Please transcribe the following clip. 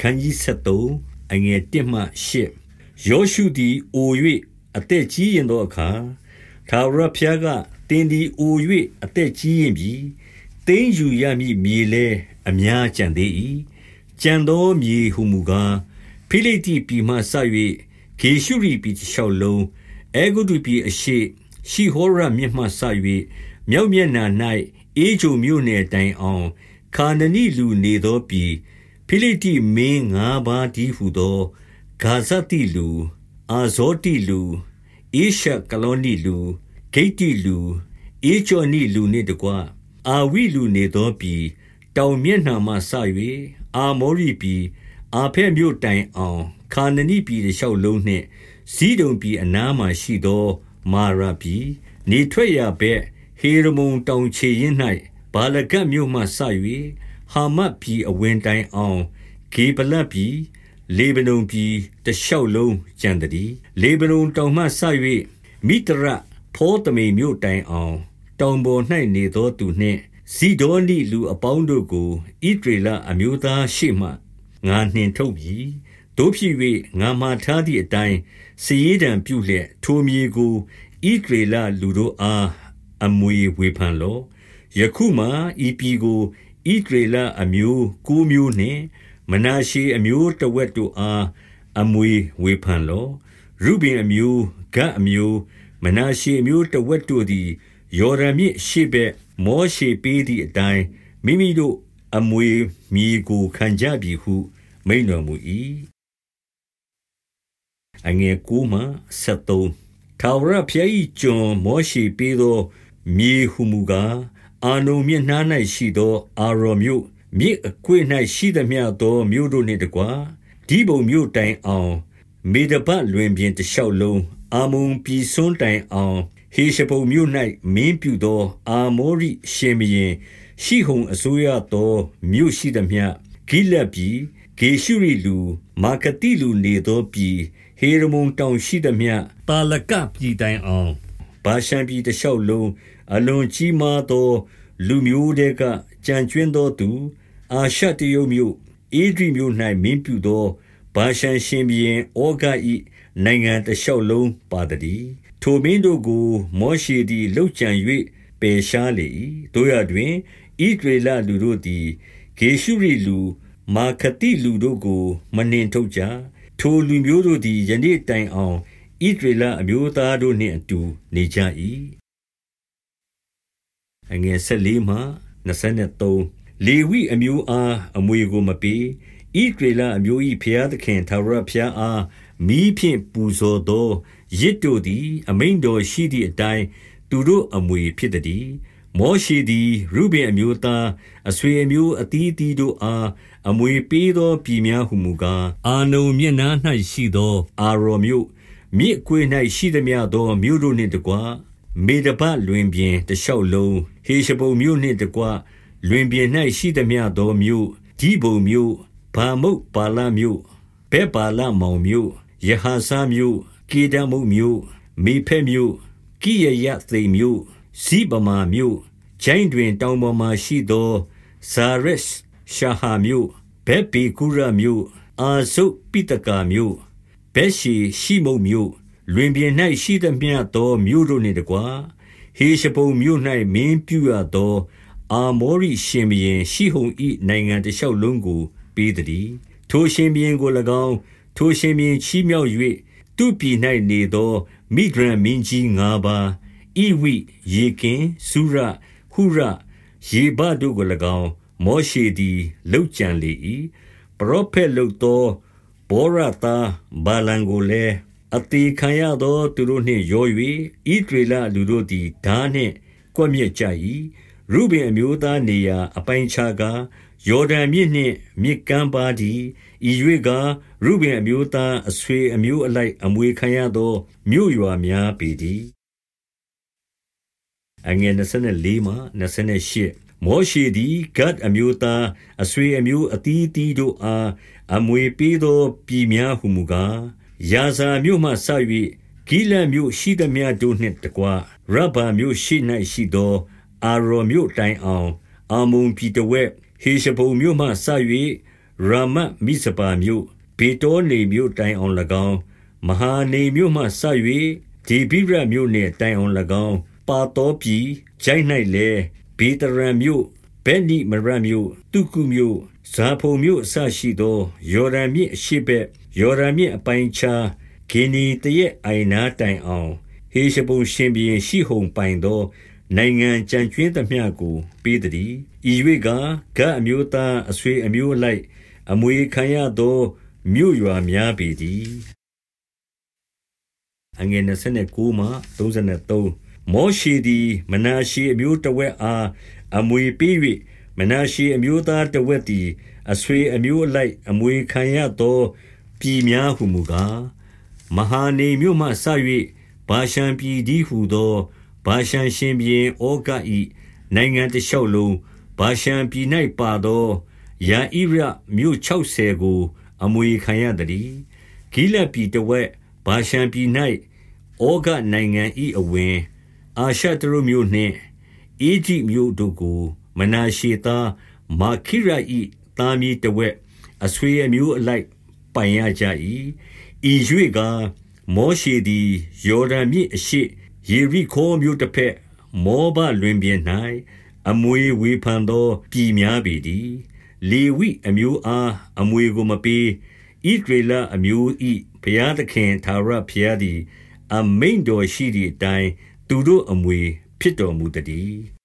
အခန်းကြီး73အငယ်1မှ8ယောရှုသည်အို၍အသက်ကြီးရင်သောအခါသာဝရဖျားကတင်းဒီအို၍အသက်ကြီးရင်ပြီတင်းယူရမည်မြေလဲအများကြံသေး၏ကြံသောမြေဟုမူကားဖိလိတိပြည်မှဆ၍ဂေရှုရီပြည်လျှောက်လုံးအေဂုတုပြည်အရှိရှိဟောရမြစ်မှဆ၍မြောက်မျက်နှာ၌အေဂျုံမြို့နယ်တိုင်အောင်ခါနနီလူနေသောပြည် ဖိလိတိမင်းငါးပါးတည်းဟုသောဂါဇတိလူအာဇောတိလူအေရှကလောနီလူဂိတ်တိလူအေဂျောနီလူနှင့်တကွအာဝိလူနေသောပြည်တောင်မျက်နှာမှဆ၍အာမောရိပြည်အာဖက်မြို့တိုင်အောင်ခါနနီပြည်လျှောက်လုံးနှင့်ဇီးဒုံပြည်အနားမှရှိသောမာရပြည်နေထွက်ရာဘက်ဟေရမုန်တောင်ခြေရင်း၌ဘာလကတ်မြို့မှဆ၍ ဟာမတ်ပြည်အဝင်တိုင်အောင်ဂေဗလပြည်လေဗနုန်ပြည်တလျှောက်လုံးကျန်သည်လေဗနုန်တောင်မှဆ၍မိတရဖောတမိန်မြို့တိုင်အောင် တောင်ပေါ်၌နေသောသူနှင့်ဇီဒေါနိလူအပေါင်းတို့ကိုဣဒရေလအမျိုးသားရှေ့မှငါနှင်ထုတ်ပြီတို့ဖြစ်၍ငါမှာထားသည့်အတိုင်းစည်ရဒံပြုလျက်ထိုမြေကိုဣဒရေလလူတို့အားအမွေဝေဖန်လောယခုမှဤပြည်ကို ဣဒရေလအမျိုးကိုမျိုးနှင့် မနာရှေအမျိုးတဝက်တို့အား အမွေဝေဖန်လောရုဘင်အမျိုးဂတ်အမျိုး မနာရှေအမျိုးတဝက်တို့သည်ယော်ဒန်မြစ်ရှေ့ဘက်မောရှေပေးသည့်အတိုင်းမိမိတို့အမွေမြေကိုခံကြပြီဟု မိန်တော်မူ၏အငယ်ကိုမှ73ထာဝရဘုရား၏ကျွန်မောရှေပေးသောမြေဟုမူကား အာနုန်မြစ်နှား၌ရှိသော အာရော်မြို့ မြစ်အကွေ့၌ရှိသမျှသော မြို့တို့နှင့်တကွဒီဘုံမြို့တိုင်အောင် မေဒဘလွင်ပြင်တလျှောက်လုံးအာမုန်ပြည်စွန်းတိုင်အောင် ဟေရှဘုံမြို့၌မင်းပြုသော အာမောရိရှင်ဘရင် ရှိဟုန်အစိုးရသော မြို့ရှိသမျှ ဂိလပ်ပြည် ဂေရှုရီလူ မာကတိလူနေသောပြည် ဟေရမုန်တောင်ရှိသမျှတာလကပြည်တိုင်အောင် ဘာရှံပြည်တလျှောက်လုံးအလွန်ကြီးမားသော လူမျိုးတဲကကြံကျွင်းသောသူအာရှတရုတ်မြို့အေဒြိမြို့၌မင်းပြုသောဘာရှံရှင်ဘီရင်ဩဂဤနိုင်ငံတလျှောက်လုံးပါတည်းထိုမင်းတို့ကို မောရှေသည်လှုပ်ကြံ၍ပယ်ရှားလေ၏တို့ရတွင်ဣဒရေလလူတို့သည်ဂေရှုရီလူမာခတိလူတို့ကို မနှင်ထုတ်ကြထိုလူမျိုးတို့သည်ယနေ့တိုင်အောင် ဣဒရေလအမျိုးသားတို့နှင့်အတူနေကြ၏အငယ်14မှ23လေဝိအမျိုးအားအမွေကိုမပေးဣဒရေလအမျိုး၏ဖျားသခင်သာရဖျားအားမိဖြင့်ပူဇော်သောရစ်တို့သည် အမိန်တော်ရှိသည့်အတိုင်းသူတို့အမွေဖြစ်သည်မောရှိသည် ရုဘင်အမျိုးသားအဆွေအမျိုးအသီးသီးတို့အားအမွေပေးသောပြည်များဟုမူကားအာနုံမျက်နှာ၌ရှိသော အာရော်မြို့ မြစ်ကွေ၌ရှိသည်များသောမြို့တို့နှင့်တကွမေဒဘလွင်ပြင်တလျှောက်လုံးဟေရှဘုံမြို့နှင့်တကွလွင်ပြင်၌ရှိသည်များသောမြို့ဒီဘုံမြို့ဘာမုတ်ပါလမြို့ဘဲပါလမောင်မြို့ယဟာဆာမြို့ကေဒမုတ်မြို့မေဖက်မြို့ကိယယသိမြို့ဇိပမာမြို့ဂျိုင်းတွင်တောင်ပေါ်မှရှိသောဇာရက်ရှာဟာမြို့ဘက်ပေကုရမြို့အာဇုပိတကာမြို့ ဘက်ရှိရှိမုတ်မြို့ လွင်ပြင်၌ရှိသမျှသော မြို့တို့နှင့်တကွ ဟေရှပုံမြို့၌မင်းပြုရသော အာမောရိရှင်ဘရင် ရှိဟုန်ဤနိုင်ငံတလျှောက်လုံးကို ပေးသည်ထိုရှင်ဘရင်ကို၎င်း ထိုရှင်ဘရင်ချီးမြှောက်၍သူပြည်၌နေသော မိဒရန်မင်းကြီး၅ပါး ဣဝိယေကင်စုရ ဟုရယေဘတို့ကို၎င်း မောရှေသည်လှုပ်ကြံလေ၏ပရောဖက်လှုပ်သော ဘောရတာဘာလံကိုလည်းအသေးခံရသောသူတို့နှင့်ရော၍ဣဒရေလလူတို့သည်ဓာနှင့်ကွက်မြက်ကြ၏ရုဘင်အမျိုးသားနေရာအပိုင်ခြားကားယော်ဒန်မြစ်နှင့်မြစ်ကမ်းပါးသည်ဤ၍ကရုဘင်အမျိုးသားအဆွေအမျိုးအလိုက်အမွေခံရသောမြို့ရွာများပေသည်အငယ်24မှ28 မောရှေသည်ဂတ်အမျိုးသားအဆွေအမျိုးအသီးသီးတို့အား အမွေပေးသော ပြည်များဟုမူကား ယာဇာမြို့မှဆ၍ဂိလန်မြို့ရှိသမျှတို့နှင့်တကွ ရဗ္ဗာမြို့ရှိ၌ရှိသော အာရော်မြို့တိုင်အောင်အာမုန်ပြည်တဝက် ဟေရှဘုံမြို့မှဆ၍ရရာမတ်မိစပါမြို့ဘေတောနေမြို့တိုင်အောင်၎င်း မဟာနေမြို့မှဆ၍ဒီဗိရမြို့နှင့်တိုင်အောင်၎င်း ပါတော်ပြည်ဂျိုင်း၌လည်း ဘေတရန်မြို့ ဗက်နိမရမြို့တုကုမြို့ ဇာဖုံမြို့အစရှိသော ယော်ဒန်မြစ်အရှိဘက် ယော်ဒန်မြစ်အပိုင်းခြားဂီနီတရက်အိုင်နာတိုင်အောင် ဟေရှဘုံရှင်ဘီရင်ရှိဟုံပိုင်သော နိုင်ငံကြံကျွင်းသမျှကို ပေးသည်ဤ၍ကဂတ်အမျိုးသားအဆွေအမျိုးလိုက် အမွေခံရသော မြို့ရွာများပေသည်အငယ်29 မှ33မောရှိသည် မနာရှိအမျိုးတဝက်အား အမွေပေး၍မနာရှိအမျိုးသားတဝက်သည် အဆွေအမျိုးအလိုက် အမွေခံရသော ပြည်များဟုမူကား မဟာနေမြို့မှဆ၍ဘာရှံပြည်သည်ဟုသောဘာရှံရှင်ပြည်ဩကဤနိုင်ငံတလျှောက်လုံးဘာရှံပြည်၌ပါသော ယာဣရမြို့60ကို အမွေခံရသည်ဂိလပြည်တဝက်ဘာရှံပြည်၌ဩဂနိုင်ငံဤအဝင် အာရှတရုမြို့နှင့်အေဂျိမြို့တို့ကို မနာရှေသားမာခိရဤသားမီတဝက်အဆွေအမျိုးအလိုက်ပိုင်ရကြ၏ဤ၍ကမောရှေသည်ယော်ဒန်မြစ်အရှိယေရိခေါမြို့တစ်ဖက် မောဘလွင်ပြင်၌အမွေဝေဖန်သောပြည်များပေသည်လေဝိအမျိုးအားအမွေကိုမပေးဣဒရေလအမျိုးဤဘုရားသခင်သာရဘုရားသည် အမိန်တော်ရှိသည့်အတိုင်း သူတို့အမွေဖြစ်တော်မူတည်း